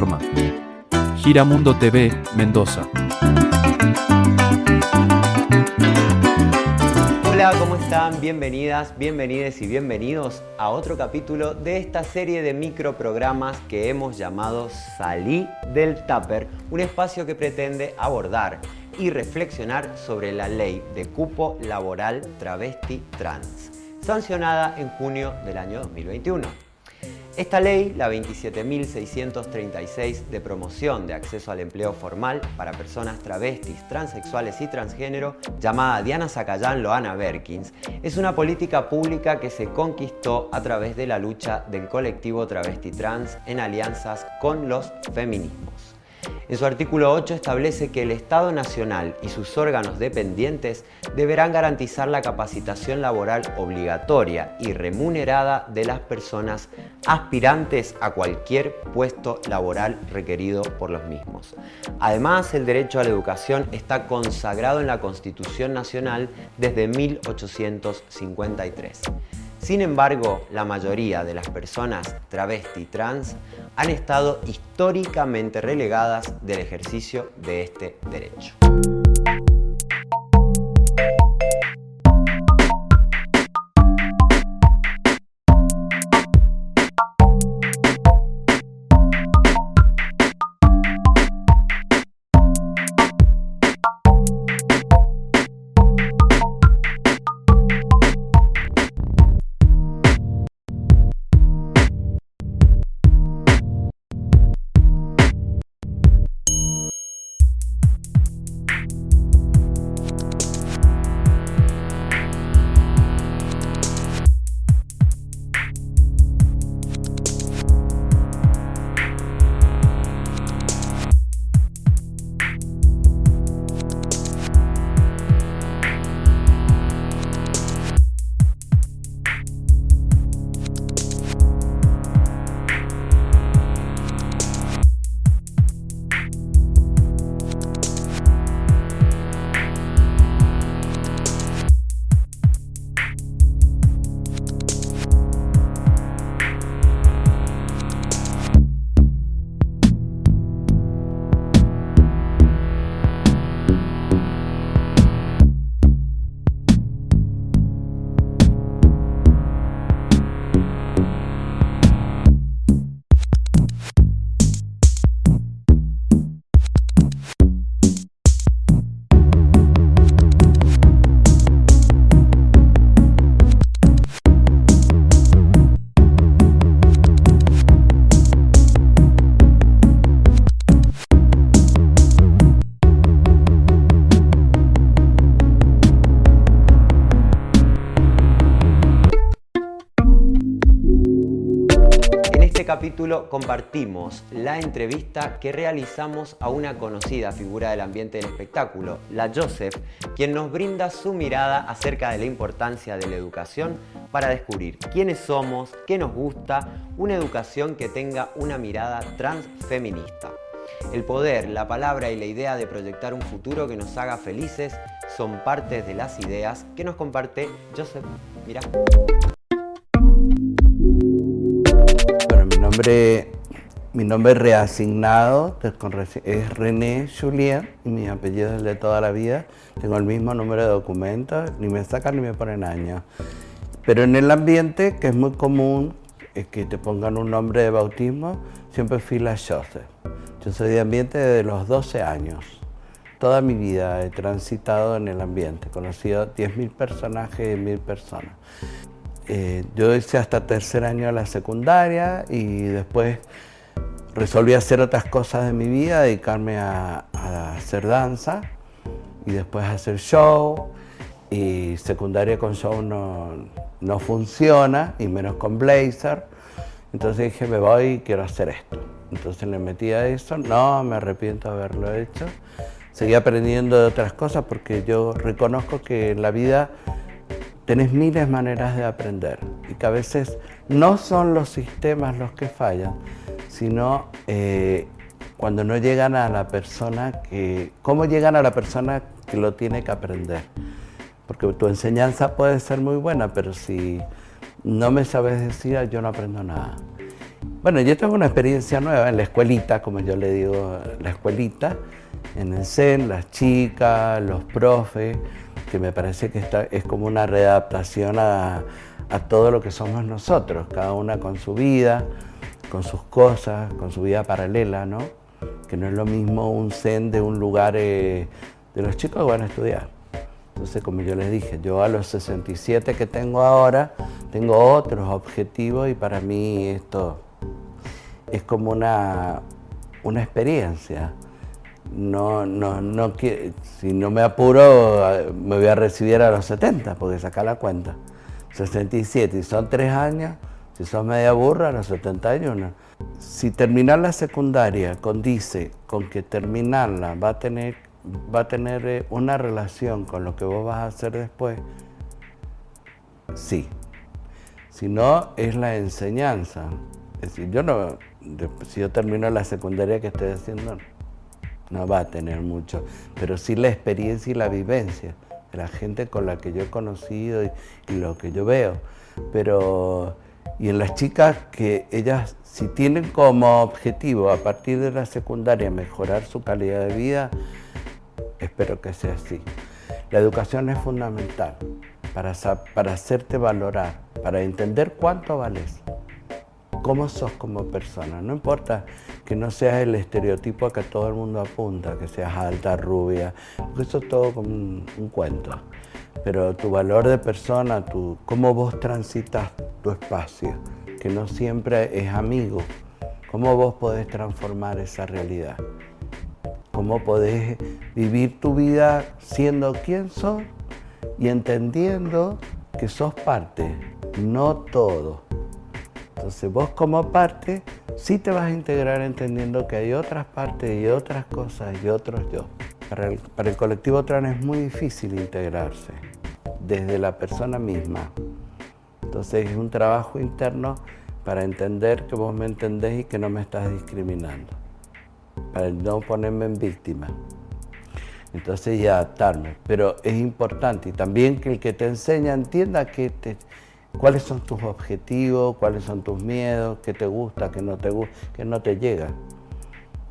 Informa. Giramundo TV, Mendoza. Hola, ¿cómo están? Bienvenidas, bienvenides y bienvenidos a otro capítulo de esta serie de microprogramas que hemos llamado Salí del Tupper, un espacio que pretende abordar y reflexionar sobre la ley de cupo laboral travesti trans, sancionada en junio del año 2021. Esta ley, la 27.636 de promoción de acceso al empleo formal para personas travestis, transexuales y transgénero, llamada Diana Zacayán Loana Berkins, es una política pública que se conquistó a través de la lucha del colectivo travesti trans en alianzas con los feminismos. En su artículo 8 establece que el Estado Nacional y sus órganos dependientes deberán garantizar la capacitación laboral obligatoria y remunerada de las personas aspirantes a cualquier puesto laboral requerido por los mismos. Además, el derecho a la educación está consagrado en la Constitución Nacional desde 1853. Sin embargo, la mayoría de las personas travesti trans han estado históricamente relegadas del ejercicio de este derecho. Capítulo compartimos la entrevista que realizamos a una conocida figura del ambiente del espectáculo, la Joseph, quien nos brinda su mirada acerca de la importancia de la educación para descubrir quiénes somos, qué nos gusta, una educación que tenga una mirada transfeminista. El poder, la palabra y la idea de proyectar un futuro que nos haga felices son partes de las ideas que nos comparte Joseph. Mira. Mi nombre reasignado es René Julien y mi apellido es de toda la vida. Tengo el mismo número de documentos, ni me sacan ni me ponen años. Pero en el ambiente, que es muy común, es que te pongan un nombre de bautismo, siempre fui la Joseph. Yo soy de ambiente desde los 12 años. Toda mi vida he transitado en el ambiente, he conocido 10.000 personajes y 1.000 personas. Eh, yo hice hasta tercer año de la secundaria y después resolví hacer otras cosas de mi vida, dedicarme a, hacer danza y después hacer show. Y secundaria con show no, no funciona, y menos con Blazer. Entonces dije, me voy y quiero hacer esto. Entonces le metí a eso, no me arrepiento de haberlo hecho. Seguí aprendiendo de otras cosas porque yo reconozco que en la vida tenés miles maneras de aprender y que a veces no son los sistemas los que fallan, sino eh, cuando no llegan a la persona que, cómo llegan a la persona que lo tiene que aprender. Porque tu enseñanza puede ser muy buena, pero si no me sabes decir, yo no aprendo nada. Bueno, yo tengo una experiencia nueva en la escuelita, como yo le digo, la escuelita, en el CEN, las chicas, los profes, que me parece que es como una readaptación a, a todo lo que somos nosotros, cada una con su vida, con sus cosas, con su vida paralela, ¿no? Que no es lo mismo un zen de un lugar eh, de los chicos que van a estudiar. Entonces, como yo les dije, yo a los 67 que tengo ahora, tengo otros objetivos y para mí esto es como una, una experiencia. No, no, no, si no me apuro, me voy a recibir a los 70, porque saca la cuenta. 67, y son tres años, si son media burra, a los 71. Si terminar la secundaria condice con que terminarla va a tener, va a tener eh, una relación con lo que vos vas a hacer después, sí. Si no, es la enseñanza. Es decir, yo no, si yo termino la secundaria que estoy haciendo, no va a tener mucho, pero sí la experiencia y la vivencia de la gente con la que yo he conocido y, lo que yo veo. Pero, y en las chicas que ellas, si tienen como objetivo a partir de la secundaria mejorar su calidad de vida, espero que sea así. La educación es fundamental para, para hacerte valorar, para entender cuánto vales cómo sos como persona. No importa que no seas el estereotipo a que todo el mundo apunta, que seas alta, rubia, porque eso es todo como un, cuento. Pero tu valor de persona, tu, cómo vos transitas tu espacio, que no siempre es amigo, cómo vos podés transformar esa realidad, cómo podés vivir tu vida siendo quien sos y entendiendo que sos parte, no todo. Entonces vos como parte sí te vas a integrar entendiendo que hay otras partes y otras cosas y otros yo. Para el, para el colectivo trans es muy difícil integrarse desde la persona misma. Entonces es un trabajo interno para entender que vos me entendés y que no me estás discriminando, para no ponerme en víctima. Entonces ya adaptarme, pero es importante y también que el que te enseña entienda que te, cuáles son tus objetivos, cuáles son tus miedos, qué te gusta, qué no te gusta, qué no te llega.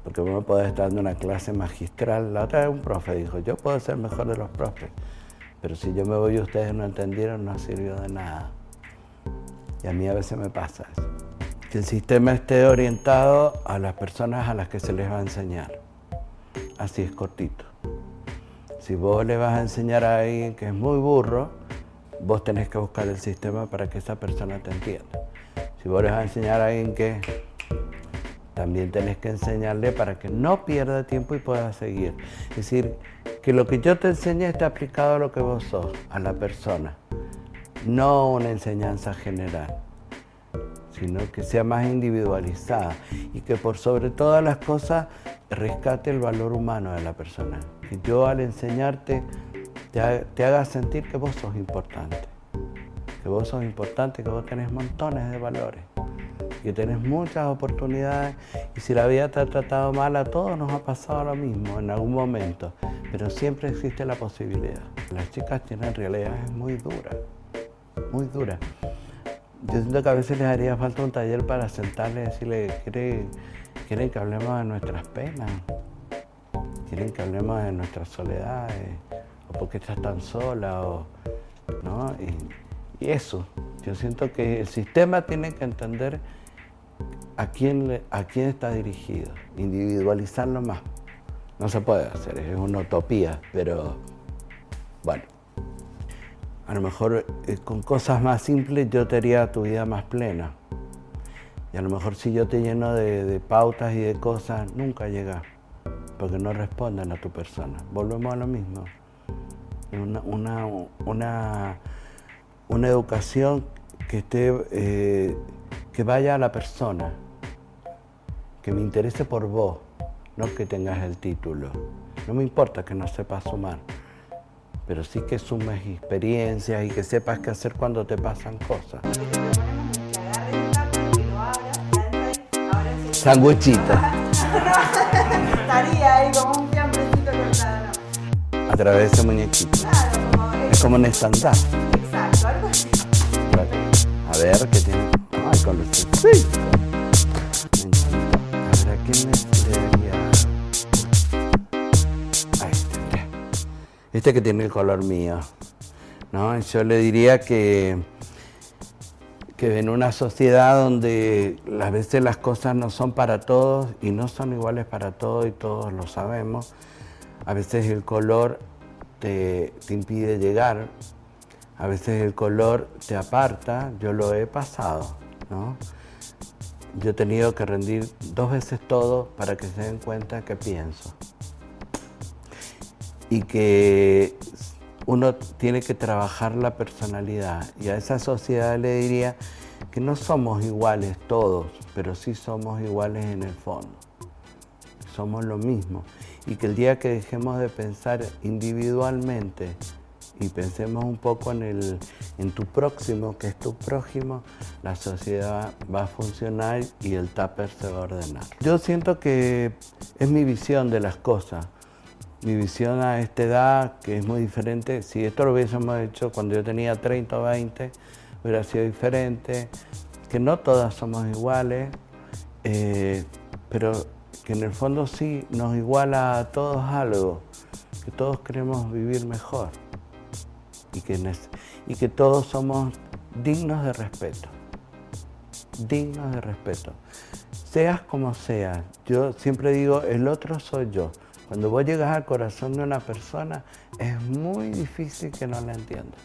Porque uno puede estar dando una clase magistral. La otra vez un profe dijo, yo puedo ser mejor de los profes, pero si yo me voy y ustedes no entendieron, no sirvió de nada. Y a mí a veces me pasa eso. Que el sistema esté orientado a las personas a las que se les va a enseñar. Así es cortito. Si vos le vas a enseñar a alguien que es muy burro, vos tenés que buscar el sistema para que esa persona te entienda. Si vos le vas a enseñar a alguien que también tenés que enseñarle para que no pierda tiempo y pueda seguir. Es decir, que lo que yo te enseñe esté aplicado a lo que vos sos, a la persona, no una enseñanza general, sino que sea más individualizada y que por sobre todas las cosas rescate el valor humano de la persona. Que yo al enseñarte te, haga sentir que vos sos importante, que vos sos importante, que vos tenés montones de valores, que tenés muchas oportunidades y si la vida te ha tratado mal a todos nos ha pasado lo mismo en algún momento, pero siempre existe la posibilidad. Las chicas tienen realidades muy duras, muy duras. Yo siento que a veces les haría falta un taller para sentarles y decirle, ¿quieren, quieren que hablemos de nuestras penas? ¿Quieren que hablemos de nuestras soledades? O por qué estás tan sola, o, ¿no? Y, eso, yo siento que el sistema tiene que entender a quién, a quién está dirigido, individualizarlo más. No se puede hacer, es una utopía, pero bueno. a lo mejor eh, con cosas más simples yo te haría tu vida más plena. Y a lo mejor si yo te lleno de, pautas y de cosas, nunca llega, porque no responden a tu persona. Volvemos a lo mismo. Una, una, educación que, esté, eh, que vaya a la persona, que me interese por vos, no que tengas el título. No me importa que no sepas sumar pero sí que sumes experiencias y que sepas qué hacer cuando te pasan cosas. Sanguchito. Estaría ahí como un través de ese es como un estándar. Exacto, algo así. A ver qué tiene. Ay, con los. Sí. A ver, ¿a quién le este que tiene el color mío. ¿no? Yo le diría que, que en una sociedad donde a veces las cosas no son para todos y no son iguales para todos y todos lo sabemos, a veces el color te, impide llegar, a veces el color te aparta, yo lo he pasado. ¿no? Yo he tenido que rendir dos veces todo para que se den cuenta que pienso y que uno tiene que trabajar la personalidad. Y a esa sociedad le diría que no somos iguales todos, pero sí somos iguales en el fondo. Somos lo mismo. Y que el día que dejemos de pensar individualmente y pensemos un poco en, el, en tu próximo, que es tu prójimo, la sociedad va a funcionar y el tupper se va a ordenar. Yo siento que es mi visión de las cosas mi visión a esta edad, que es muy diferente, si esto lo hubiésemos hecho cuando yo tenía 30 o 20, hubiera sido diferente, que no todas somos iguales, eh, pero que en el fondo sí nos iguala a todos algo, que todos queremos vivir mejor y que, y que todos somos dignos de respeto, dignos de respeto. Seas como seas, yo siempre digo, el otro soy yo. Cuando vos llegas al corazón de una persona, es muy difícil que no la entiendas.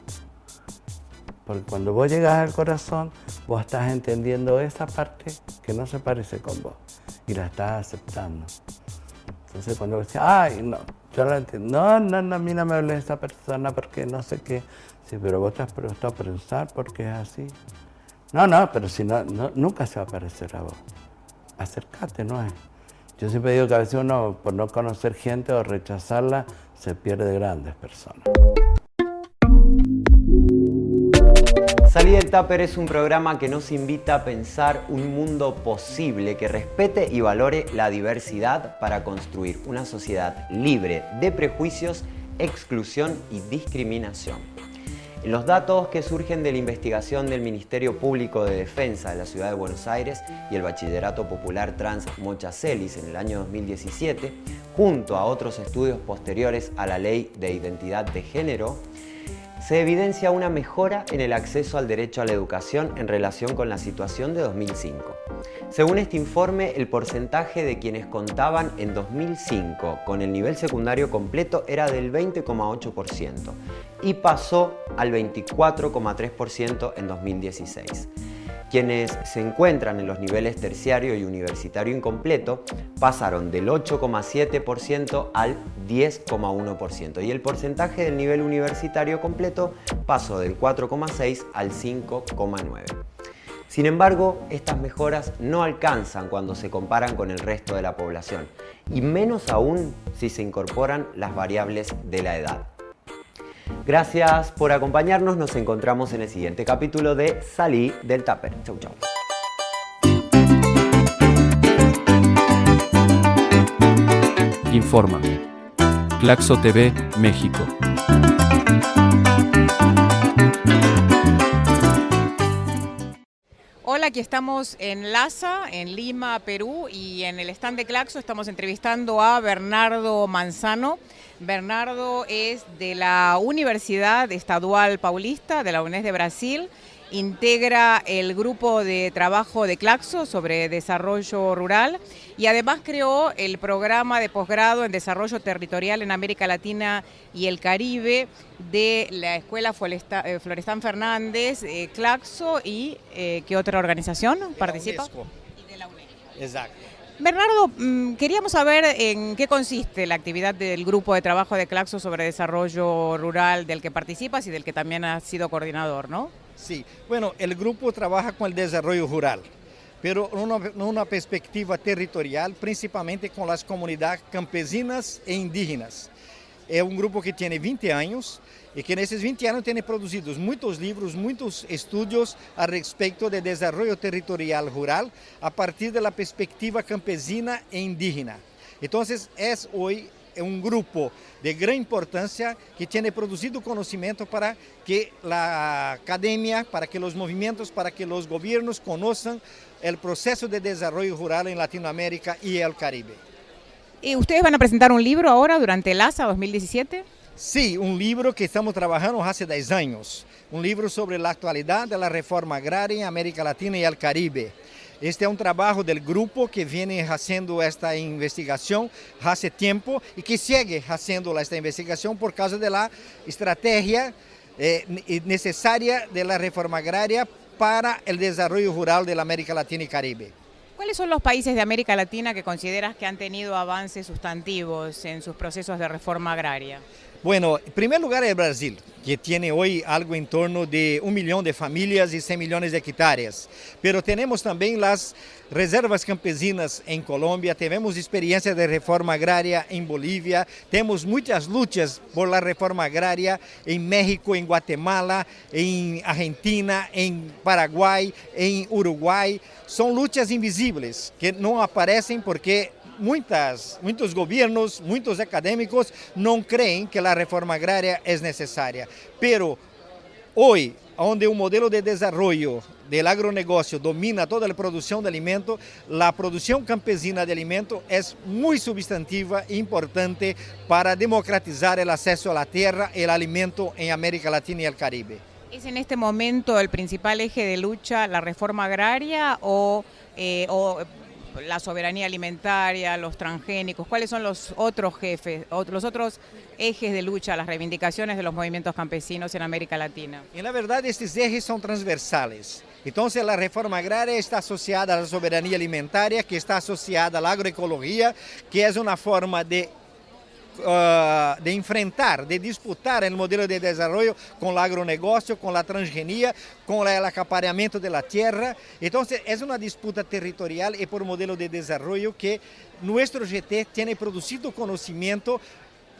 Porque cuando vos llegas al corazón, vos estás entendiendo esa parte que no se parece con vos y la estás aceptando. Entonces cuando vos decís, ay, no, yo la entiendo. No, no, no, a mí no me hables de esa persona porque no sé qué. Sí, pero vos te has puesto a pensar porque es así. No, no, pero si no, nunca se va a parecer a vos. Acércate, ¿no es? Yo siempre digo que a veces uno, por no conocer gente o rechazarla, se pierde grandes personas. Salí del Tupper es un programa que nos invita a pensar un mundo posible que respete y valore la diversidad para construir una sociedad libre de prejuicios, exclusión y discriminación. Los datos que surgen de la investigación del Ministerio Público de Defensa de la Ciudad de Buenos Aires y el Bachillerato Popular Trans Mochacelis en el año 2017, junto a otros estudios posteriores a la Ley de Identidad de Género, se evidencia una mejora en el acceso al derecho a la educación en relación con la situación de 2005. Según este informe, el porcentaje de quienes contaban en 2005 con el nivel secundario completo era del 20,8% y pasó al 24,3% en 2016. Quienes se encuentran en los niveles terciario y universitario incompleto pasaron del 8,7% al 10,1% y el porcentaje del nivel universitario completo pasó del 4,6 al 5,9. Sin embargo, estas mejoras no alcanzan cuando se comparan con el resto de la población y menos aún si se incorporan las variables de la edad. Gracias por acompañarnos, nos encontramos en el siguiente capítulo de Salí del Tupper. Chau chau. Informa. Claxo TV, México. Aquí estamos en Laza, en Lima, Perú, y en el stand de Claxo estamos entrevistando a Bernardo Manzano. Bernardo es de la Universidad Estadual Paulista, de la UNES de Brasil, integra el grupo de trabajo de Claxo sobre desarrollo rural y además creó el programa de posgrado en desarrollo territorial en América Latina y el Caribe de la Escuela eh, Florestán Fernández, eh, Claxo y eh, ¿qué otra organización participa? Y de la Exacto. Bernardo, mm, queríamos saber en qué consiste la actividad del grupo de trabajo de Claxo sobre desarrollo rural del que participas y del que también has sido coordinador, ¿no? Sí, bueno, el grupo trabaja con el desarrollo rural, pero en una perspectiva territorial, principalmente con las comunidades campesinas e indígenas. Es un grupo que tiene 20 años e que nesses 20 anos tem produzido muitos livros, muitos estudos a respeito de desenvolvimento territorial rural a partir da perspectiva campesina e indígena. Então, é hoje um grupo de grande importância que tem produzido conhecimento para que a academia, para que os movimentos, para que os governos conheçam o processo de desenvolvimento rural em Latinoamérica e el Caribe. ¿Y ustedes van a presentar un libro ahora durante el ASA 2017? Sí, un libro que estamos trabajando hace 10 años, un libro sobre la actualidad de la reforma agraria en América Latina y el Caribe. Este é um trabalho do grupo que vem fazendo esta investigação há tempo e que segue fazendo esta investigação por causa da estratégia eh, necessária da reforma agrária para o desenvolvimento rural da América Latina e Caribe. ¿Cuáles son los países de América Latina que consideras que han tenido avances sustantivos en sus procesos de reforma agraria? Bueno, en primer lugar es Brasil, que tiene hoy algo en torno de un millón de familias y 100 millones de hectáreas. Pero tenemos también las reservas campesinas en Colombia, tenemos experiencia de reforma agraria en Bolivia, tenemos muchas luchas por la reforma agraria en México, en Guatemala, en Argentina, en Paraguay, en Uruguay. Son luchas invisibles que no aparecen porque muitas, muitos governos, muitos acadêmicos não creem que a reforma agrária é necessária. Pero hoje, onde o modelo de desenvolvimento do agronegócio domina toda a produção de alimento, a produção campesina de alimento é muito substantiva e importante para democratizar o acesso à terra e ao alimento em América Latina e o Caribe. ¿Es en este momento el principal eje de lucha la reforma agraria o, eh, la soberanía alimentaria, los transgénicos? ¿Cuáles son los otros jefes, los otros ejes de lucha, las reivindicaciones de los movimientos campesinos en América Latina? En la verdad, estos ejes son transversales. Entonces, la reforma agraria está asociada a la soberanía alimentaria, que está asociada a la agroecología, que es una forma de uh, de enfrentar, de disputar o modelo de desenvolvimento com o agronegócio, com a transgenia, com o acaparamento da terra. Então, é uma disputa territorial e por modelo de desenvolvimento que nosso GT tem produzido conhecimento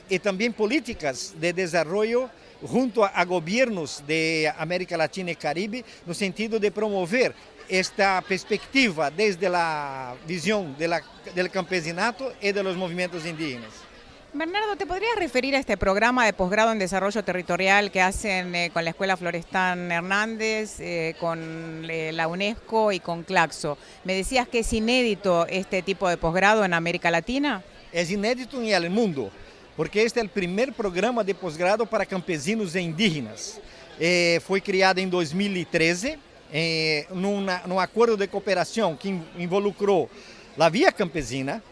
e também políticas de desenvolvimento junto a, governos de América Latina e Caribe, no sentido de promover esta perspectiva desde a visão do campesinato e dos movimentos indígenas. Bernardo, ¿te podrías referir a este programa de posgrado en desarrollo territorial que hacen eh, con la Escuela Florestán Hernández, eh, con eh, la UNESCO y con Claxo? Me decías que es inédito este tipo de posgrado en América Latina. Es inédito en el mundo, porque este es el primer programa de posgrado para campesinos e indígenas. fue creado en 2013 en un acuerdo de cooperación que involucró la Vía Campesina,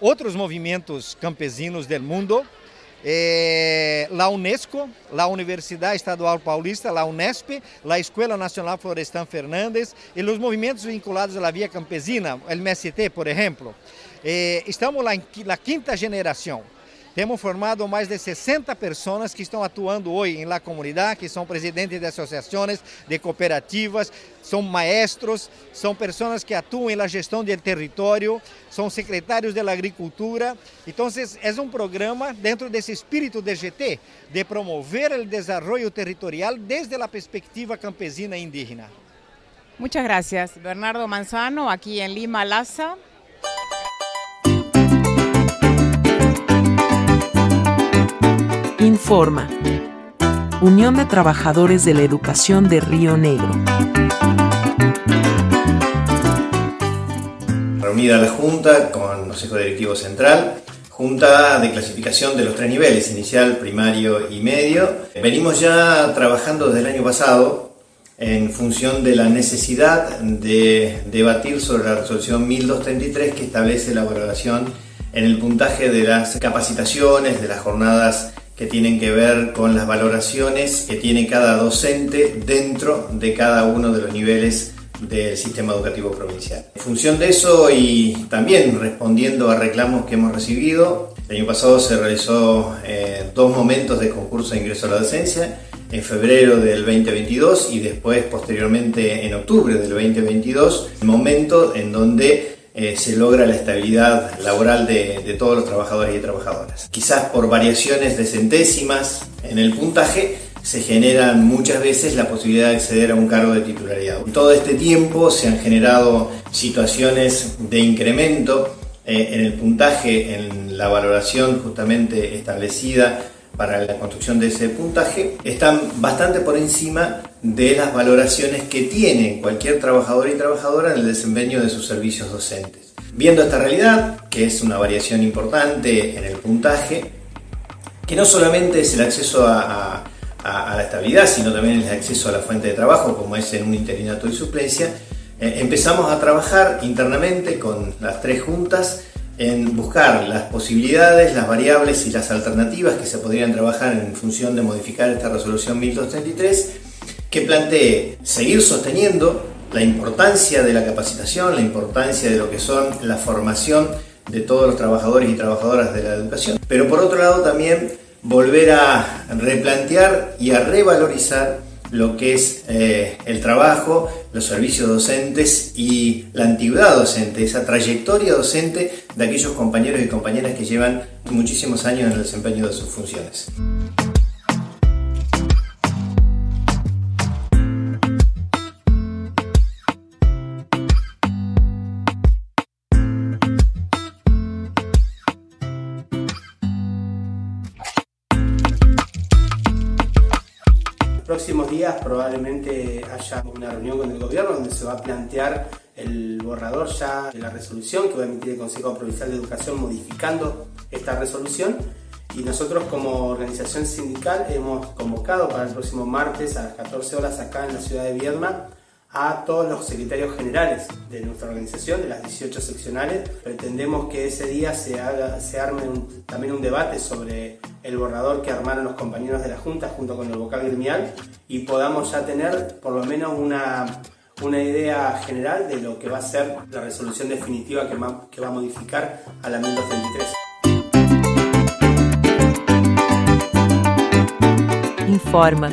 outros movimentos campesinos do mundo, eh, a Unesco, a Universidade Estadual Paulista, a Unesp, a Escola Nacional Florestan Fernandes e os movimentos vinculados à Via Campesina, o MST, por exemplo. Eh, estamos lá na quinta geração. Temos formado mais de 60 pessoas que estão atuando hoje na comunidade, que são presidentes de associações, de cooperativas, são maestros, são pessoas que atuam na gestão do território, são secretários da agricultura. Então, é um programa dentro desse espírito de GT de promover o desenvolvimento territorial desde a perspectiva campesina e indígena. Muchas gracias, Bernardo Manzano, aquí en Lima, Laza. Informa. Unión de Trabajadores de la Educación de Río Negro. Reunida la Junta con el Consejo Directivo Central, Junta de clasificación de los tres niveles, inicial, primario y medio. Venimos ya trabajando desde el año pasado en función de la necesidad de debatir sobre la resolución 1233 que establece la valoración en el puntaje de las capacitaciones, de las jornadas que tienen que ver con las valoraciones que tiene cada docente dentro de cada uno de los niveles del sistema educativo provincial. En función de eso y también respondiendo a reclamos que hemos recibido, el año pasado se realizó eh, dos momentos de concurso de ingreso a la docencia, en febrero del 2022 y después posteriormente en octubre del 2022, el momento en donde eh, se logra la estabilidad laboral de, todos los trabajadores y trabajadoras. Quizás por variaciones de centésimas en el puntaje se generan muchas veces la posibilidad de acceder a un cargo de titularidad. Todo este tiempo se han generado situaciones de incremento eh, en el puntaje, en la valoración justamente establecida para la construcción de ese puntaje, están bastante por encima de las valoraciones que tiene cualquier trabajador y trabajadora en el desempeño de sus servicios docentes. Viendo esta realidad, que es una variación importante en el puntaje, que no solamente es el acceso a, a, a la estabilidad, sino también el acceso a la fuente de trabajo, como es en un interinato y suplencia, eh, empezamos a trabajar internamente con las tres juntas en buscar las posibilidades, las variables y las alternativas que se podrían trabajar en función de modificar esta resolución 1233, que plantee seguir sosteniendo la importancia de la capacitación, la importancia de lo que son la formación de todos los trabajadores y trabajadoras de la educación, pero por otro lado también volver a replantear y a revalorizar lo que es eh, el trabajo, los servicios docentes y la antigüedad docente, esa trayectoria docente de aquellos compañeros y compañeras que llevan muchísimos años en el desempeño de sus funciones. Probablemente haya una reunión con el gobierno donde se va a plantear el borrador ya de la resolución que va a emitir el Consejo Provincial de Educación modificando esta resolución. Y nosotros como organización sindical hemos convocado para el próximo martes a las 14 horas acá en la ciudad de Viedma a todos los secretarios generales de nuestra organización, de las 18 seccionales. Pretendemos que ese día se, haga, se arme también un debate sobre el borrador que armaron los compañeros de la Junta junto con el vocal gremial y podamos ya tener por lo menos una, una idea general de lo que va a ser la resolución definitiva que va, a modificar a la 1233. Informa.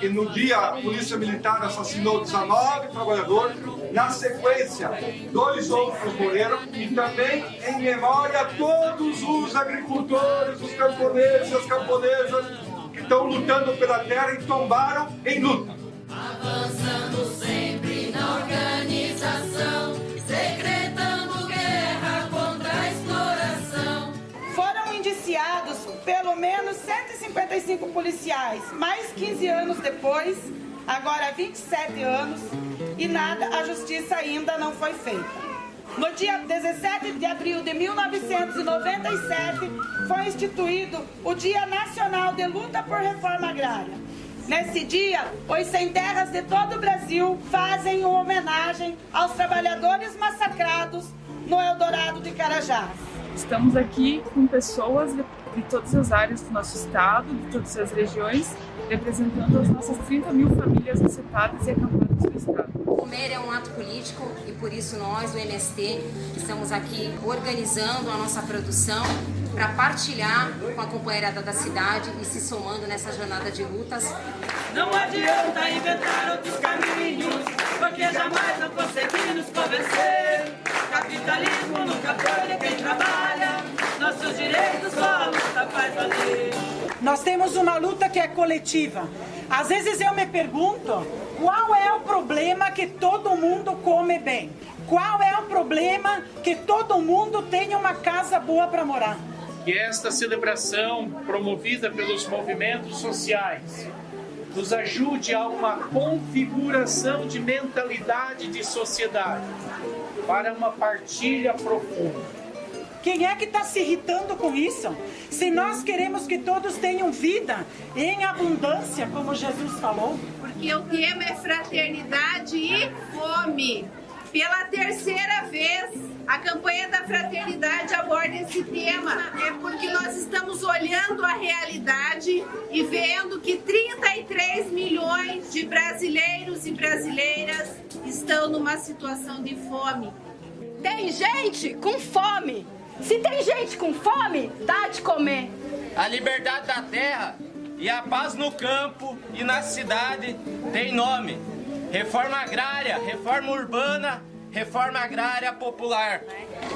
que no dia a Polícia Militar assassinou 19 trabalhadores, na sequência, dois outros morreram, e também em memória a todos os agricultores, os camponeses, as camponesas que estão lutando pela terra e tombaram em luta. 155 policiais, mais 15 anos depois, agora 27 anos, e nada, a justiça ainda não foi feita. No dia 17 de abril de 1997, foi instituído o Dia Nacional de Luta por Reforma Agrária. Nesse dia, os sem terras de todo o Brasil fazem uma homenagem aos trabalhadores massacrados no Eldorado de Carajás. Estamos aqui com pessoas de, todas as áreas do nosso estado, de todas as regiões, representando as nossas 30 mil famílias afetadas e acampadas do estado. Comer é um ato político e por isso nós, do MST, estamos aqui organizando a nossa produção para partilhar com a companheirada da cidade e se somando nessa jornada de lutas. Não adianta inventar outros caminhos, porque jamais não conseguimos convencer. Capitalismo nunca foi quem trabalha, nossos direitos só a luta faz valer. Nós temos uma luta que é coletiva. Às vezes eu me pergunto Qual é o problema que todo mundo come bem? Qual é o problema que todo mundo tenha uma casa boa para morar? Que esta celebração, promovida pelos movimentos sociais, nos ajude a uma configuração de mentalidade de sociedade para uma partilha profunda. Quem é que está se irritando com isso? Se nós queremos que todos tenham vida em abundância, como Jesus falou. Porque o tema é fraternidade e fome. Pela terceira vez, a campanha da fraternidade aborda esse tema. É porque nós estamos olhando a realidade e vendo que 33 milhões de brasileiros e brasileiras estão numa situação de fome. Tem gente com fome. Se tem gente com fome, dá de comer. A liberdade da terra e a paz no campo e na cidade tem nome Reforma agrária, reforma urbana, reforma agrária popular.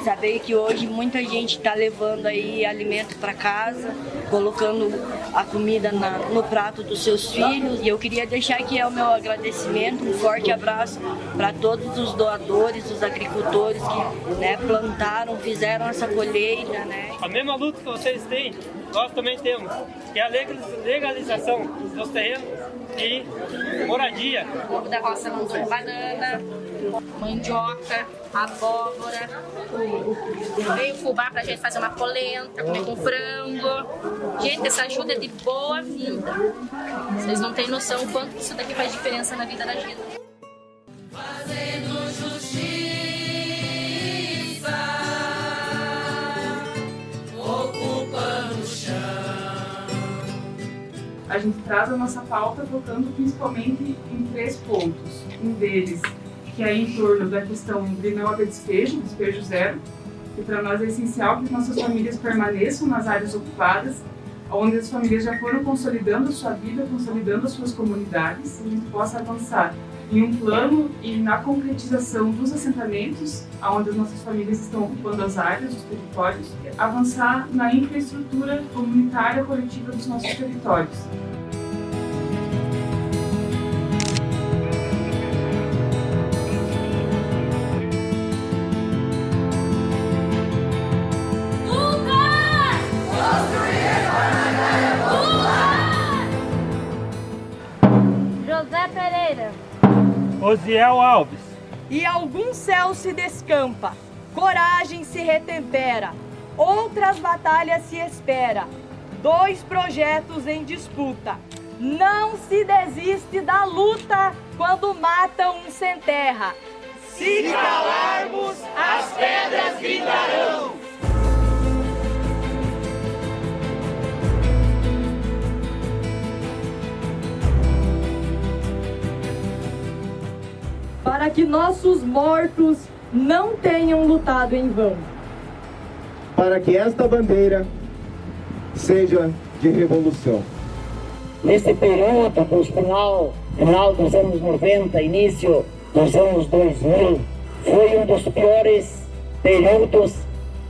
Saber que hoje muita gente está levando aí alimento para casa, colocando a comida na, no prato dos seus filhos. E eu queria deixar aqui o meu agradecimento, um forte abraço para todos os doadores, os agricultores que né, plantaram, fizeram essa colheita. Né? A mesma luta que vocês têm, nós também temos, que é a legalização dos terrenos e moradia. O povo da roça lançou banana, mandioca, abóbora, veio fubá pra gente fazer uma polenta, comer com frango. Gente, essa ajuda é de boa-vinda. Vocês não têm noção o quanto isso daqui faz diferença na vida da gente. Fazendo justiça. A gente traz a nossa pauta focando principalmente em três pontos. Um deles, que é em torno da questão de não haver despejo, despejo zero, que para nós é essencial que nossas famílias permaneçam nas áreas ocupadas, onde as famílias já foram consolidando a sua vida, consolidando as suas comunidades, e a gente possa avançar em um plano e na concretização dos assentamentos, onde as nossas famílias estão ocupando as áreas, os territórios, avançar na infraestrutura comunitária coletiva dos nossos territórios. Osiel Alves. E algum céu se descampa, coragem se retempera, outras batalhas se espera, dois projetos em disputa. Não se desiste da luta quando matam um sem terra. Se calarmos, as pedras gritarão. Para que nossos mortos não tenham lutado em vão. Para que esta bandeira seja de revolução. Nesse período do final, final dos anos 90, início dos anos 2000, foi um dos piores períodos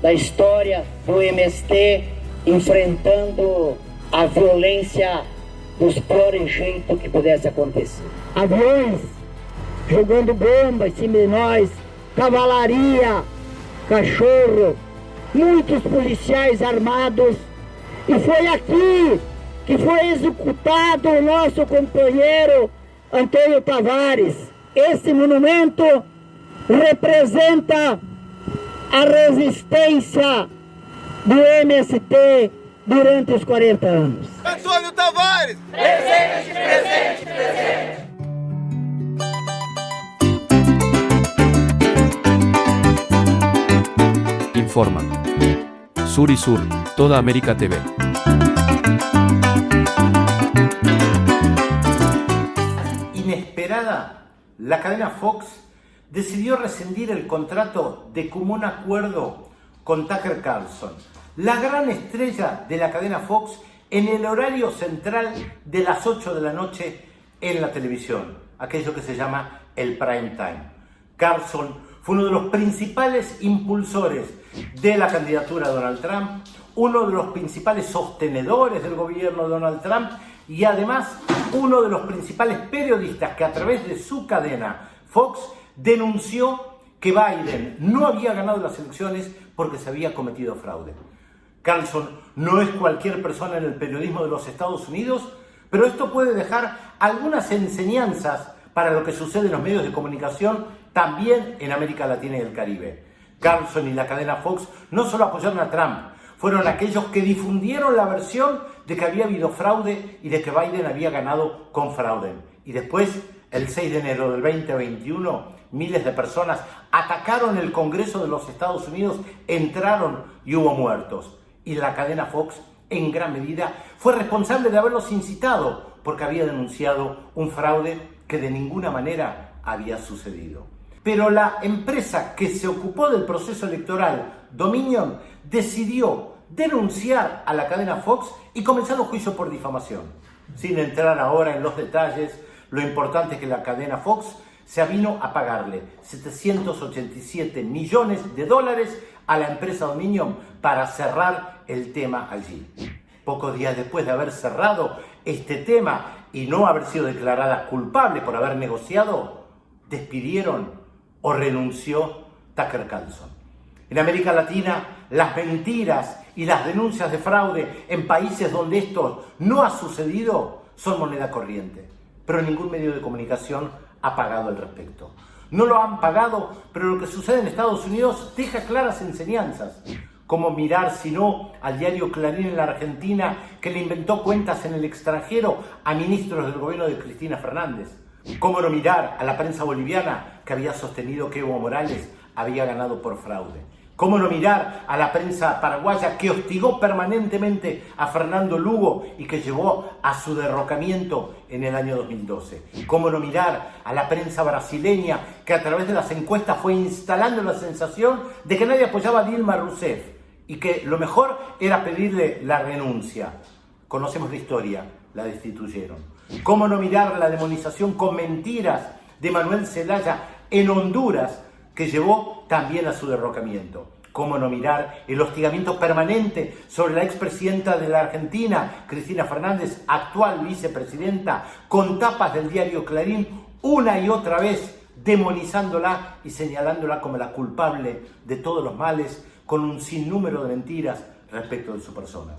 da história do MST, enfrentando a violência dos piores jeitos que pudesse acontecer. Aviões jogando bombas em cima de nós, cavalaria, cachorro, muitos policiais armados. E foi aqui que foi executado o nosso companheiro Antônio Tavares. Esse monumento representa a resistência do MST durante os 40 anos. Antônio Tavares! Presente, presente, presente! Sur y Sur, Toda América TV. Inesperada, la cadena Fox decidió rescindir el contrato de común acuerdo con Tucker Carlson, la gran estrella de la cadena Fox en el horario central de las 8 de la noche en la televisión, aquello que se llama el prime time. Carlson fue uno de los principales impulsores de la candidatura de Donald Trump, uno de los principales sostenedores del gobierno de Donald Trump y además uno de los principales periodistas que a través de su cadena Fox denunció que Biden no había ganado las elecciones porque se había cometido fraude. Carlson no es cualquier persona en el periodismo de los Estados Unidos, pero esto puede dejar algunas enseñanzas para lo que sucede en los medios de comunicación también en América Latina y el Caribe. Carlson y la cadena Fox no solo apoyaron a Trump, fueron aquellos que difundieron la versión de que había habido fraude y de que Biden había ganado con fraude. Y después, el 6 de enero del 2021, miles de personas atacaron el Congreso de los Estados Unidos, entraron y hubo muertos. Y la cadena Fox, en gran medida, fue responsable de haberlos incitado porque había denunciado un fraude que de ninguna manera había sucedido. Pero la empresa que se ocupó del proceso electoral, Dominion, decidió denunciar a la cadena Fox y comenzar un juicio por difamación. Sin entrar ahora en los detalles, lo importante es que la cadena Fox se avino a pagarle 787 millones de dólares a la empresa Dominion para cerrar el tema allí. Pocos días después de haber cerrado este tema y no haber sido declarada culpable por haber negociado, despidieron o renunció Tucker Carlson. En América Latina, las mentiras y las denuncias de fraude en países donde esto no ha sucedido son moneda corriente, pero ningún medio de comunicación ha pagado al respecto. No lo han pagado, pero lo que sucede en Estados Unidos deja claras enseñanzas cómo mirar si no al diario Clarín en la Argentina que le inventó cuentas en el extranjero a ministros del gobierno de Cristina Fernández. Cómo no mirar a la prensa boliviana que había sostenido que Evo Morales había ganado por fraude. ¿Cómo no mirar a la prensa paraguaya que hostigó permanentemente a Fernando Lugo y que llevó a su derrocamiento en el año 2012? ¿Cómo no mirar a la prensa brasileña que a través de las encuestas fue instalando la sensación de que nadie apoyaba a Dilma Rousseff y que lo mejor era pedirle la renuncia? Conocemos la historia, la destituyeron. ¿Cómo no mirar la demonización con mentiras de Manuel Zelaya en Honduras? que llevó también a su derrocamiento. ¿Cómo no mirar el hostigamiento permanente sobre la expresidenta de la Argentina, Cristina Fernández, actual vicepresidenta, con tapas del diario Clarín, una y otra vez demonizándola y señalándola como la culpable de todos los males, con un sinnúmero de mentiras respecto de su persona?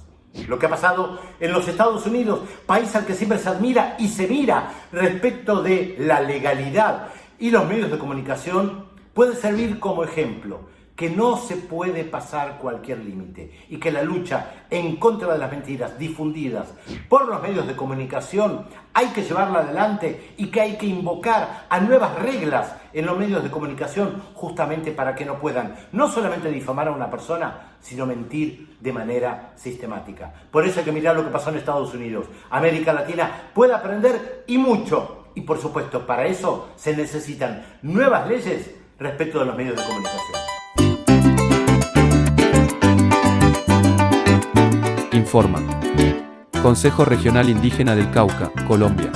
Lo que ha pasado en los Estados Unidos, país al que siempre se admira y se mira respecto de la legalidad. Y los medios de comunicación, puede servir como ejemplo que no se puede pasar cualquier límite y que la lucha en contra de las mentiras difundidas por los medios de comunicación hay que llevarla adelante y que hay que invocar a nuevas reglas en los medios de comunicación justamente para que no puedan no solamente difamar a una persona, sino mentir de manera sistemática. Por eso hay que mirar lo que pasó en Estados Unidos. América Latina puede aprender y mucho. Y por supuesto, para eso se necesitan nuevas leyes respecto de los medios de comunicación. Informa. Consejo Regional Indígena del Cauca, Colombia.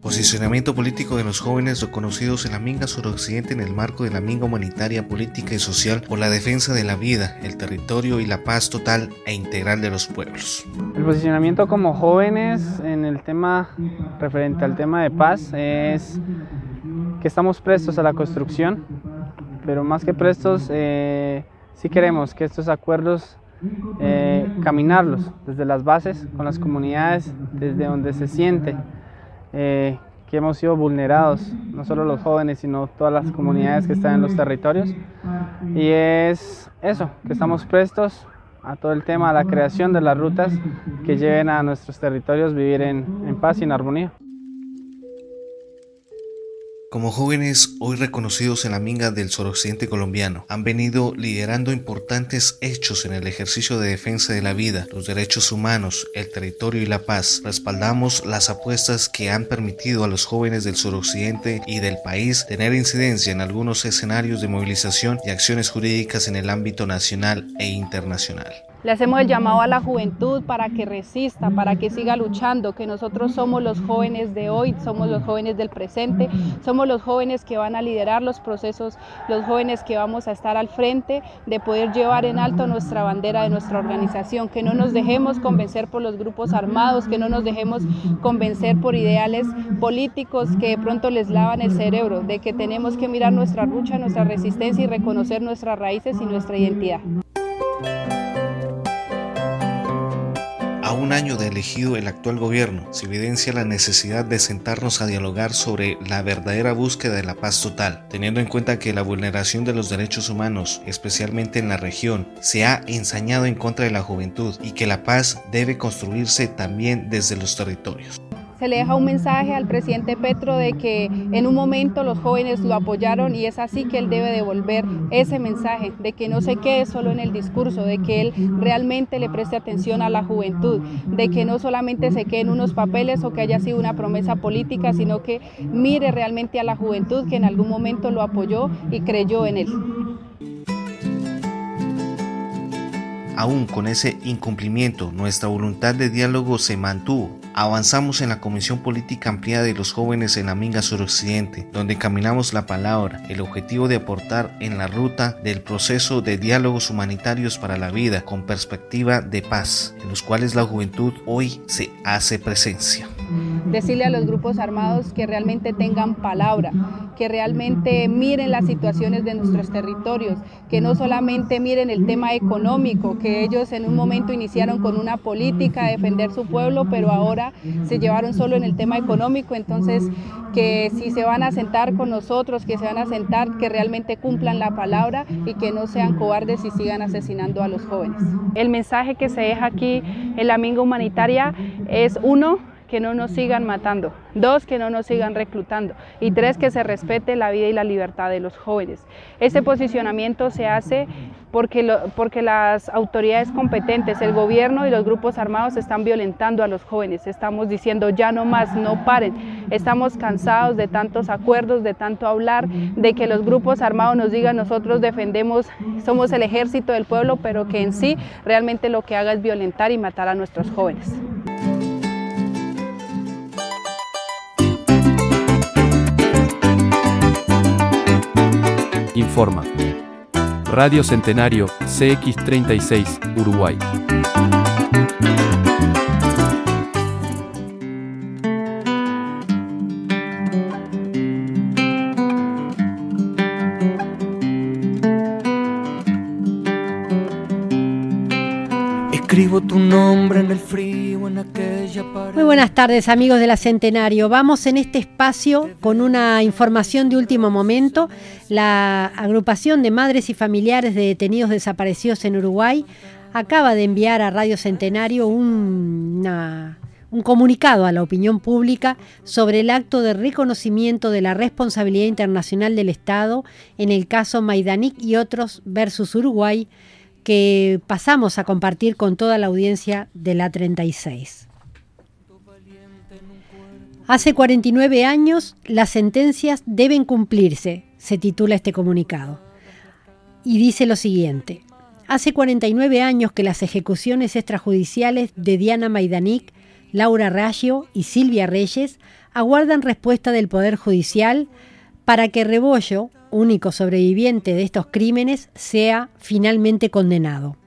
Posicionamiento político de los jóvenes reconocidos en la Minga Suroccidente en el marco de la Minga Humanitaria, Política y Social por la defensa de la vida, el territorio y la paz total e integral de los pueblos. El posicionamiento como jóvenes en el tema referente al tema de paz es que estamos prestos a la construcción, pero más que prestos, eh, sí queremos que estos acuerdos eh, caminarlos desde las bases, con las comunidades, desde donde se siente eh, que hemos sido vulnerados, no solo los jóvenes, sino todas las comunidades que están en los territorios. Y es eso, que estamos prestos a todo el tema, a la creación de las rutas que lleven a nuestros territorios vivir en, en paz y en armonía. Como jóvenes hoy reconocidos en la minga del suroccidente colombiano, han venido liderando importantes hechos en el ejercicio de defensa de la vida, los derechos humanos, el territorio y la paz. Respaldamos las apuestas que han permitido a los jóvenes del suroccidente y del país tener incidencia en algunos escenarios de movilización y acciones jurídicas en el ámbito nacional e internacional. Le hacemos el llamado a la juventud para que resista, para que siga luchando, que nosotros somos los jóvenes de hoy, somos los jóvenes del presente, somos los jóvenes que van a liderar los procesos, los jóvenes que vamos a estar al frente de poder llevar en alto nuestra bandera de nuestra organización, que no nos dejemos convencer por los grupos armados, que no nos dejemos convencer por ideales políticos que de pronto les lavan el cerebro, de que tenemos que mirar nuestra lucha, nuestra resistencia y reconocer nuestras raíces y nuestra identidad. A un año de elegido el actual gobierno, se evidencia la necesidad de sentarnos a dialogar sobre la verdadera búsqueda de la paz total, teniendo en cuenta que la vulneración de los derechos humanos, especialmente en la región, se ha ensañado en contra de la juventud y que la paz debe construirse también desde los territorios se le deja un mensaje al presidente Petro de que en un momento los jóvenes lo apoyaron y es así que él debe devolver ese mensaje, de que no se quede solo en el discurso, de que él realmente le preste atención a la juventud, de que no solamente se quede en unos papeles o que haya sido una promesa política, sino que mire realmente a la juventud que en algún momento lo apoyó y creyó en él. Aún con ese incumplimiento, nuestra voluntad de diálogo se mantuvo. Avanzamos en la Comisión Política Ampliada de los Jóvenes en la Minga Suroccidente, donde caminamos la palabra, el objetivo de aportar en la ruta del proceso de diálogos humanitarios para la vida con perspectiva de paz, en los cuales la juventud hoy se hace presencia decirle a los grupos armados que realmente tengan palabra, que realmente miren las situaciones de nuestros territorios, que no solamente miren el tema económico, que ellos en un momento iniciaron con una política de defender su pueblo, pero ahora se llevaron solo en el tema económico, entonces que si se van a sentar con nosotros, que se van a sentar, que realmente cumplan la palabra y que no sean cobardes y sigan asesinando a los jóvenes. El mensaje que se deja aquí en la Minga Humanitaria es uno, que no nos sigan matando, dos, que no nos sigan reclutando y tres, que se respete la vida y la libertad de los jóvenes. Ese posicionamiento se hace porque, porque las autoridades competentes, el gobierno y los grupos armados están violentando a los jóvenes. Estamos diciendo ya no más, no paren. Estamos cansados de tantos acuerdos, de tanto hablar, de que los grupos armados nos digan nosotros defendemos, somos el ejército del pueblo, pero que en sí realmente lo que haga es violentar y matar a nuestros jóvenes. Radio Centenario, CX36, Uruguay. Escribo tu nombre en el frío, en aquella Muy buenas tardes amigos de la Centenario. Vamos en este espacio con una información de último momento. La agrupación de madres y familiares de detenidos desaparecidos en Uruguay acaba de enviar a Radio Centenario un comunicado a la opinión pública sobre el acto de reconocimiento de la responsabilidad internacional del Estado en el caso Maidanik y otros versus Uruguay que pasamos a compartir con toda la audiencia de la 36. Hace 49 años las sentencias deben cumplirse, se titula este comunicado. Y dice lo siguiente. Hace 49 años que las ejecuciones extrajudiciales de Diana Maidanik, Laura Raggio y Silvia Reyes aguardan respuesta del Poder Judicial para que Rebollo, único sobreviviente de estos crímenes, sea finalmente condenado.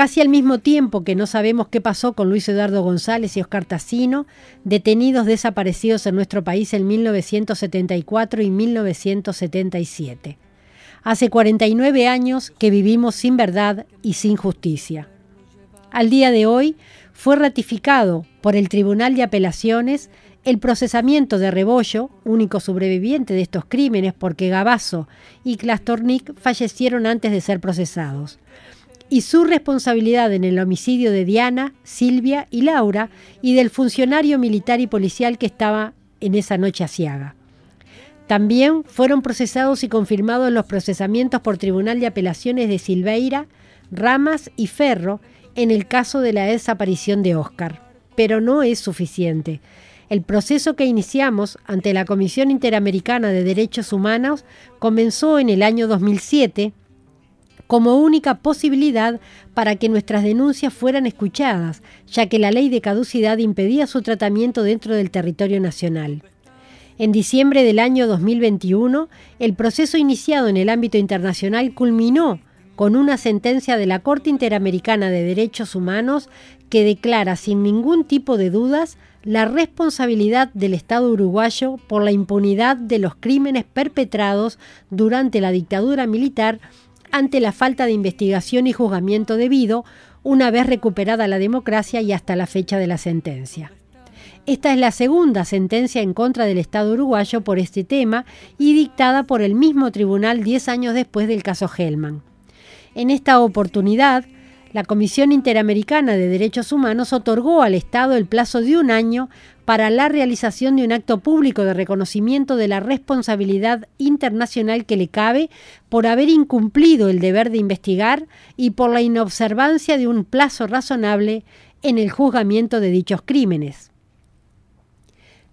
Casi al mismo tiempo que no sabemos qué pasó con Luis Eduardo González y Oscar Tassino, detenidos desaparecidos en nuestro país en 1974 y 1977. Hace 49 años que vivimos sin verdad y sin justicia. Al día de hoy fue ratificado por el Tribunal de Apelaciones el procesamiento de Rebollo, único sobreviviente de estos crímenes porque Gabazo y Klastornik fallecieron antes de ser procesados, y su responsabilidad en el homicidio de Diana, Silvia y Laura y del funcionario militar y policial que estaba en esa noche asiaga. También fueron procesados y confirmados los procesamientos por Tribunal de Apelaciones de Silveira, Ramas y Ferro en el caso de la desaparición de Oscar. Pero no es suficiente. El proceso que iniciamos ante la Comisión Interamericana de Derechos Humanos comenzó en el año 2007 como única posibilidad para que nuestras denuncias fueran escuchadas, ya que la ley de caducidad impedía su tratamiento dentro del territorio nacional. En diciembre del año 2021, el proceso iniciado en el ámbito internacional culminó con una sentencia de la Corte Interamericana de Derechos Humanos que declara sin ningún tipo de dudas la responsabilidad del Estado uruguayo por la impunidad de los crímenes perpetrados durante la dictadura militar ante la falta de investigación y juzgamiento debido una vez recuperada la democracia y hasta la fecha de la sentencia. Esta es la segunda sentencia en contra del Estado uruguayo por este tema y dictada por el mismo tribunal diez años después del caso Hellman. En esta oportunidad, la Comisión Interamericana de Derechos Humanos otorgó al Estado el plazo de un año para la realización de un acto público de reconocimiento de la responsabilidad internacional que le cabe por haber incumplido el deber de investigar y por la inobservancia de un plazo razonable en el juzgamiento de dichos crímenes.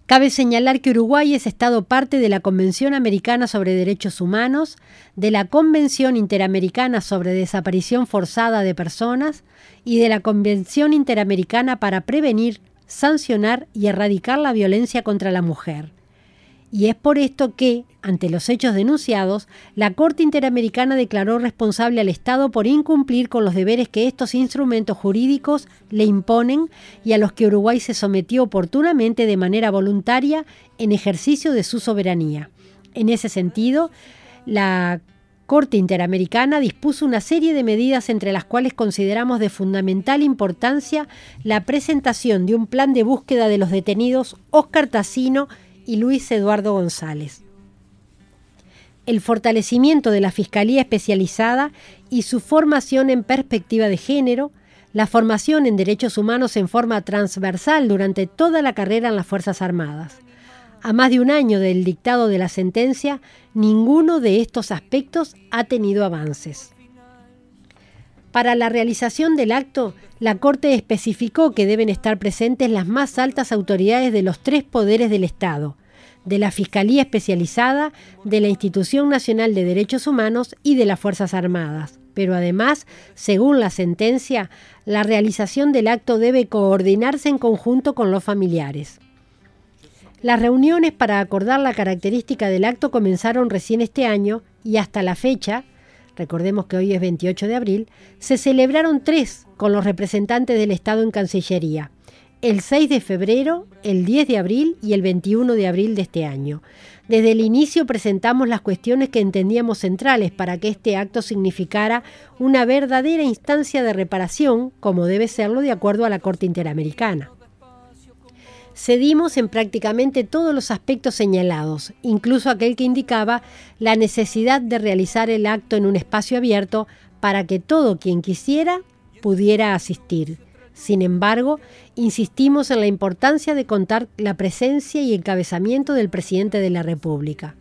Cabe señalar que Uruguay es Estado parte de la Convención Americana sobre Derechos Humanos, de la Convención Interamericana sobre Desaparición Forzada de Personas y de la Convención Interamericana para Prevenir, Sancionar y Erradicar la Violencia contra la Mujer. Y es por esto que, ante los hechos denunciados, la Corte Interamericana declaró responsable al Estado por incumplir con los deberes que estos instrumentos jurídicos le imponen y a los que Uruguay se sometió oportunamente de manera voluntaria en ejercicio de su soberanía. En ese sentido, la Corte Interamericana dispuso una serie de medidas entre las cuales consideramos de fundamental importancia la presentación de un plan de búsqueda de los detenidos Oscar Tassino y Luis Eduardo González. El fortalecimiento de la Fiscalía Especializada y su formación en perspectiva de género, la formación en derechos humanos en forma transversal durante toda la carrera en las Fuerzas Armadas. A más de un año del dictado de la sentencia, ninguno de estos aspectos ha tenido avances. Para la realización del acto, la Corte especificó que deben estar presentes las más altas autoridades de los tres poderes del Estado, de la Fiscalía Especializada, de la Institución Nacional de Derechos Humanos y de las Fuerzas Armadas. Pero además, según la sentencia, la realización del acto debe coordinarse en conjunto con los familiares. Las reuniones para acordar la característica del acto comenzaron recién este año y hasta la fecha recordemos que hoy es 28 de abril, se celebraron tres con los representantes del Estado en Cancillería, el 6 de febrero, el 10 de abril y el 21 de abril de este año. Desde el inicio presentamos las cuestiones que entendíamos centrales para que este acto significara una verdadera instancia de reparación, como debe serlo de acuerdo a la Corte Interamericana. Cedimos en prácticamente todos los aspectos señalados, incluso aquel que indicaba la necesidad de realizar el acto en un espacio abierto para que todo quien quisiera pudiera asistir. Sin embargo, insistimos en la importancia de contar la presencia y encabezamiento del presidente de la República.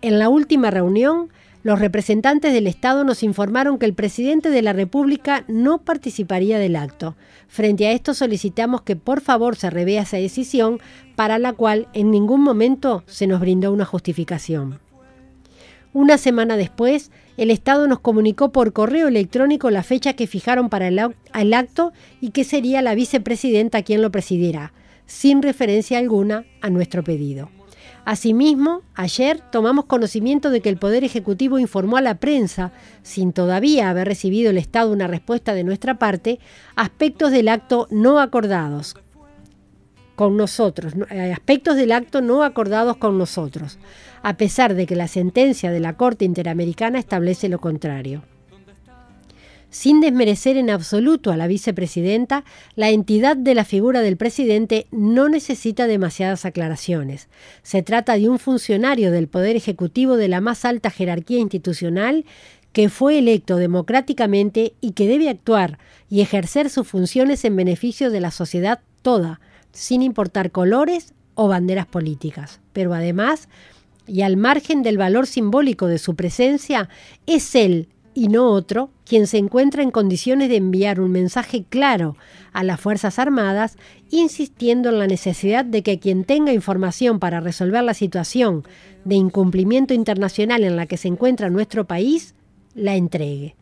En la última reunión, los representantes del Estado nos informaron que el presidente de la República no participaría del acto. Frente a esto solicitamos que por favor se revea esa decisión para la cual en ningún momento se nos brindó una justificación. Una semana después, el Estado nos comunicó por correo electrónico la fecha que fijaron para el, acto y que sería la vicepresidenta quien lo presidirá, sin referencia alguna a nuestro pedido. Asimismo, ayer tomamos conocimiento de que el Poder Ejecutivo informó a la prensa, sin todavía haber recibido el Estado una respuesta de nuestra parte, aspectos del acto no acordados con nosotros, eh, aspectos del acto no acordados con nosotros, a pesar de que la sentencia de la Corte Interamericana establece lo contrario. Sin desmerecer en absoluto a la vicepresidenta, la entidad de la figura del presidente no necesita demasiadas aclaraciones. Se trata de un funcionario del Poder Ejecutivo de la más alta jerarquía institucional que fue electo democráticamente y que debe actuar y ejercer sus funciones en beneficio de la sociedad toda, sin importar colores o banderas políticas. Pero además, y al margen del valor simbólico de su presencia, es él y no otro quien se encuentra en condiciones de enviar un mensaje claro a las Fuerzas Armadas, insistiendo en la necesidad de que quien tenga información para resolver la situación de incumplimiento internacional en la que se encuentra nuestro país, la entregue.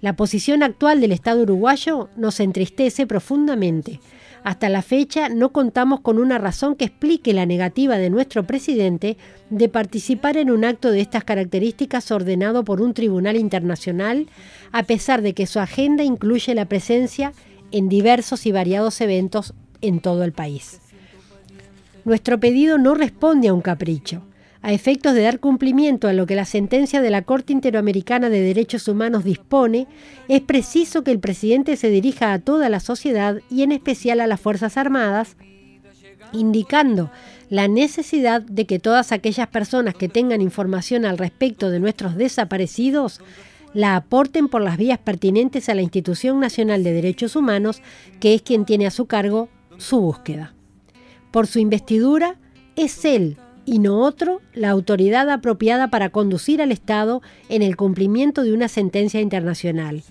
La posición actual del Estado uruguayo nos entristece profundamente. Hasta la fecha no contamos con una razón que explique la negativa de nuestro presidente de participar en un acto de estas características ordenado por un tribunal internacional, a pesar de que su agenda incluye la presencia en diversos y variados eventos en todo el país. Nuestro pedido no responde a un capricho. A efectos de dar cumplimiento a lo que la sentencia de la Corte Interamericana de Derechos Humanos dispone, es preciso que el presidente se dirija a toda la sociedad y en especial a las Fuerzas Armadas, indicando la necesidad de que todas aquellas personas que tengan información al respecto de nuestros desaparecidos la aporten por las vías pertinentes a la Institución Nacional de Derechos Humanos, que es quien tiene a su cargo su búsqueda. Por su investidura, es él y no otro la autoridad apropiada para conducir al Estado en el cumplimiento de una sentencia internacional.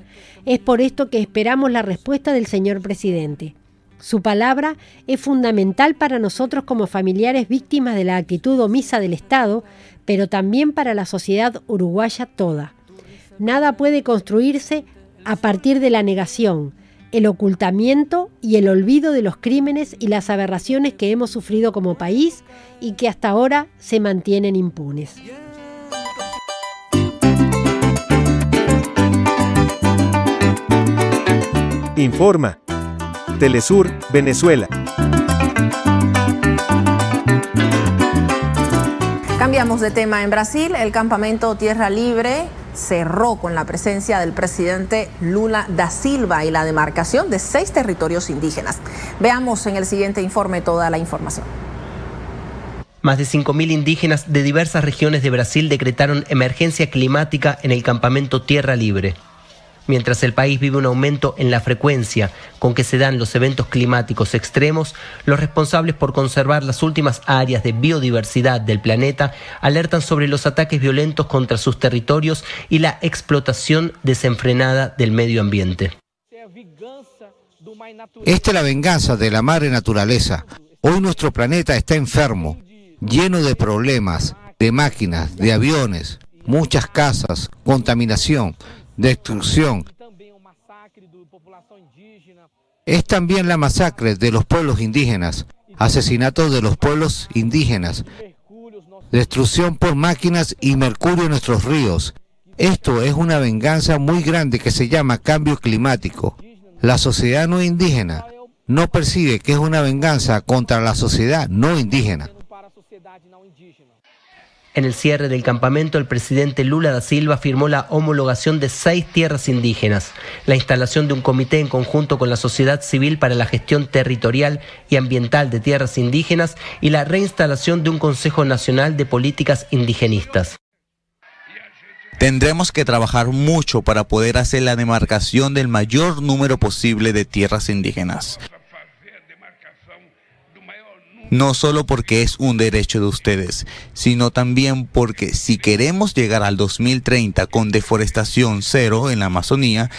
Es por esto que esperamos la respuesta del señor presidente. Su palabra es fundamental para nosotros como familiares víctimas de la actitud omisa del Estado, pero también para la sociedad uruguaya toda. Nada puede construirse a partir de la negación, el ocultamiento y el olvido de los crímenes y las aberraciones que hemos sufrido como país y que hasta ahora se mantienen impunes. Informa. Telesur, Venezuela. Cambiamos de tema en Brasil. El campamento Tierra Libre cerró con la presencia del presidente Lula da Silva y la demarcación de seis territorios indígenas. Veamos en el siguiente informe toda la información. Más de 5.000 indígenas de diversas regiones de Brasil decretaron emergencia climática en el campamento Tierra Libre mientras el país vive un aumento en la frecuencia con que se dan los eventos climáticos extremos, los responsables por conservar las últimas áreas de biodiversidad del planeta alertan sobre los ataques violentos contra sus territorios y la explotación desenfrenada del medio ambiente. Esta es la venganza de la madre naturaleza. Hoy nuestro planeta está enfermo, lleno de problemas, de máquinas, de aviones, muchas casas, contaminación, destrucción. Es también la masacre de los pueblos indígenas, asesinato de los pueblos indígenas, destrucción por máquinas y mercurio en nuestros ríos. Esto es una venganza muy grande que se llama cambio climático. La sociedad no indígena no percibe que es una venganza contra la sociedad no indígena. En el cierre del campamento, el presidente Lula da Silva firmó la homologación de seis tierras indígenas, la instalación de un comité en conjunto con la sociedad civil para la gestión territorial y ambiental de tierras indígenas y la reinstalación de un Consejo Nacional de Políticas Indigenistas. Tendremos que trabajar mucho para poder hacer la demarcación del mayor número posible de tierras indígenas no solo porque es un derecho de ustedes, sino también porque si queremos llegar al 2030 con deforestación cero en la Amazonía,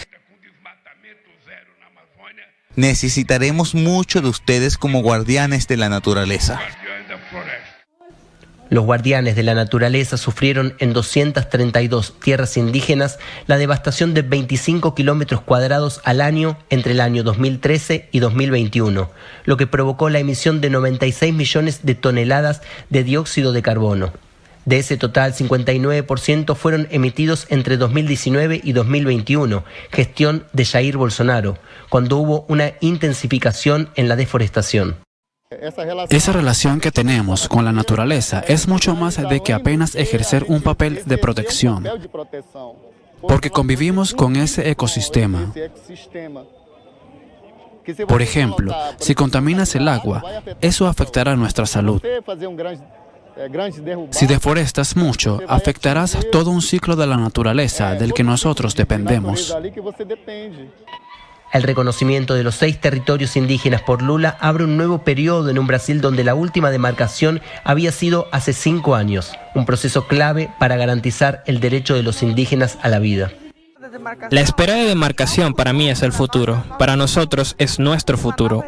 necesitaremos mucho de ustedes como guardianes de la naturaleza. Los guardianes de la naturaleza sufrieron en 232 tierras indígenas la devastación de 25 kilómetros cuadrados al año entre el año 2013 y 2021, lo que provocó la emisión de 96 millones de toneladas de dióxido de carbono. De ese total, 59% fueron emitidos entre 2019 y 2021, gestión de Jair Bolsonaro, cuando hubo una intensificación en la deforestación. Esa relación que tenemos con la naturaleza es mucho más de que apenas ejercer un papel de protección, porque convivimos con ese ecosistema. Por ejemplo, si contaminas el agua, eso afectará nuestra salud. Si deforestas mucho, afectarás todo un ciclo de la naturaleza del que nosotros dependemos. El reconocimiento de los seis territorios indígenas por Lula abre un nuevo periodo en un Brasil donde la última demarcación había sido hace cinco años, un proceso clave para garantizar el derecho de los indígenas a la vida. La espera de demarcación para mí es el futuro, para nosotros es nuestro futuro.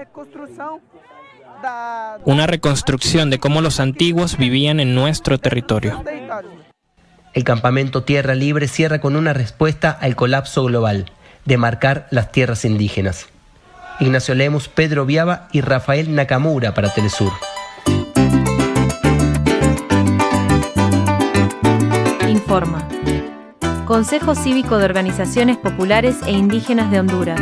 Una reconstrucción de cómo los antiguos vivían en nuestro territorio. El campamento Tierra Libre cierra con una respuesta al colapso global, de marcar las tierras indígenas. Ignacio Lemus, Pedro Viaba y Rafael Nakamura para Telesur. Informa. Consejo Cívico de Organizaciones Populares e Indígenas de Honduras.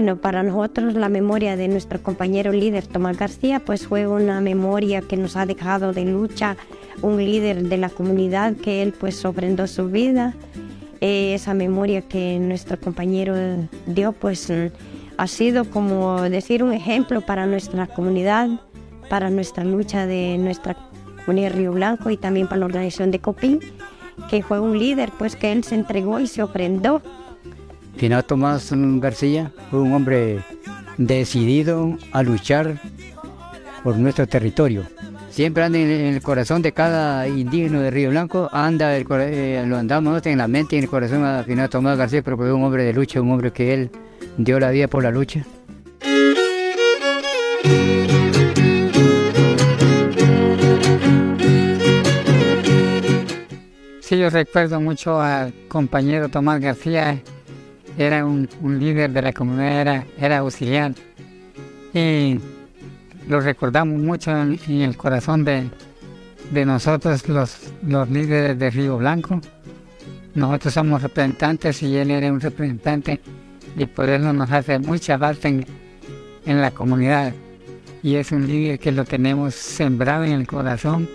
Bueno, para nosotros la memoria de nuestro compañero líder Tomás García pues fue una memoria que nos ha dejado de lucha, un líder de la comunidad que él pues ofrendó su vida. Eh, esa memoria que nuestro compañero dio pues ha sido como decir un ejemplo para nuestra comunidad, para nuestra lucha de nuestra comunidad Río Blanco y también para la organización de Copín, que fue un líder pues que él se entregó y se ofrendó Final Tomás García fue un hombre decidido a luchar por nuestro territorio. Siempre anda en el corazón de cada indígena de Río Blanco, anda el, eh, lo andamos en la mente y en el corazón a Final Tomás García, pero fue un hombre de lucha, un hombre que él dio la vida por la lucha. Sí, yo recuerdo mucho al compañero Tomás García, era un, líder de la comunidad, era, era auxiliar. Y lo recordamos mucho en, el corazón de, nosotros, los, los líderes de Río Blanco. Nosotros somos representantes y él era un representante y por eso nos hace mucha falta en, en la comunidad. Y es un líder que lo tenemos sembrado en el corazón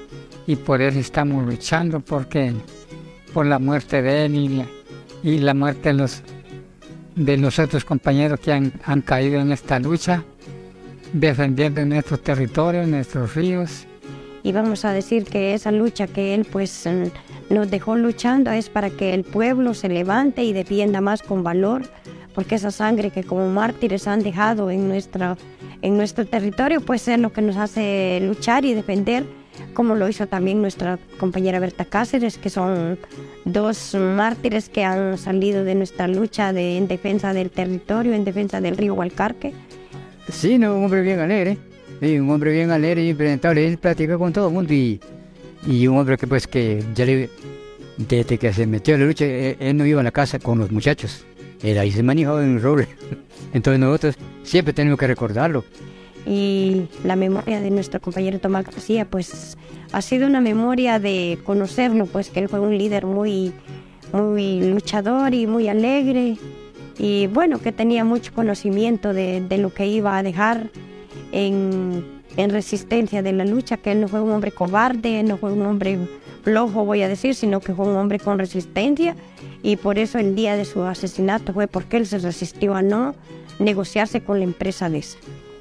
y por eso estamos luchando porque por la muerte de él y y la muerte de los de los otros compañeros que han, han caído en esta lucha, defendiendo nuestros territorios, nuestros ríos. Y vamos a decir que esa lucha que él pues nos dejó luchando es para que el pueblo se levante y defienda más con valor, porque esa sangre que como mártires han dejado en, nuestra, en nuestro territorio pues es lo que nos hace luchar y defender como lo hizo también nuestra compañera Berta Cáceres, que son dos mártires que han salido de nuestra lucha de, en defensa del territorio, en defensa del río Hualcarque. Sí, no, un hombre bien alegre, un hombre bien alegre y impresentable, él platica con todo el mundo y, y un hombre que pues que ya le, desde que se metió en la lucha, él, él, no iba a la casa con los muchachos, él ahí se manejaba en el roble, entonces nosotros siempre tenemos que recordarlo y la memoria de nuestro compañero Tomás García, pues ha sido una memoria de conocerlo, pues que él fue un líder muy, muy luchador y muy alegre y bueno, que tenía mucho conocimiento de, lo que iba a dejar en, en, resistencia de la lucha, que él no fue un hombre cobarde, no fue un hombre flojo, voy a decir, sino que fue un hombre con resistencia y por eso el día de su asesinato fue porque él se resistió a no negociarse con la empresa de esa.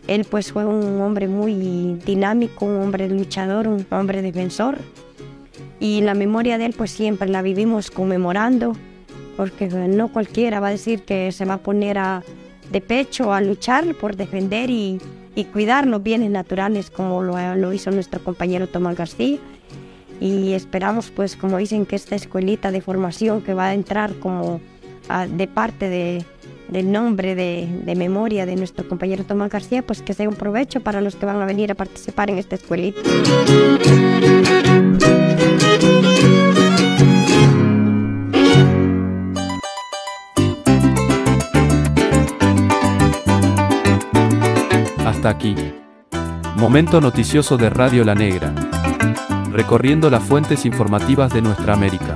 Él pues fue un hombre muy dinámico, un hombre luchador, un hombre defensor. Y la memoria de él pues siempre la vivimos conmemorando, porque no cualquiera va a decir que se va a poner a, de pecho a luchar por defender y, cuidar los bienes naturales como lo, hizo nuestro compañero Tomás García. Y esperamos pues como dicen que esta escuelita de formación que va a entrar como de parte de, del nombre de, memoria de nuestro compañero Tomás García, pues que sea un provecho para los que van a venir a participar en esta escuelita. Hasta aquí. Momento noticioso de Radio La Negra. Recorriendo las fuentes informativas de nuestra América.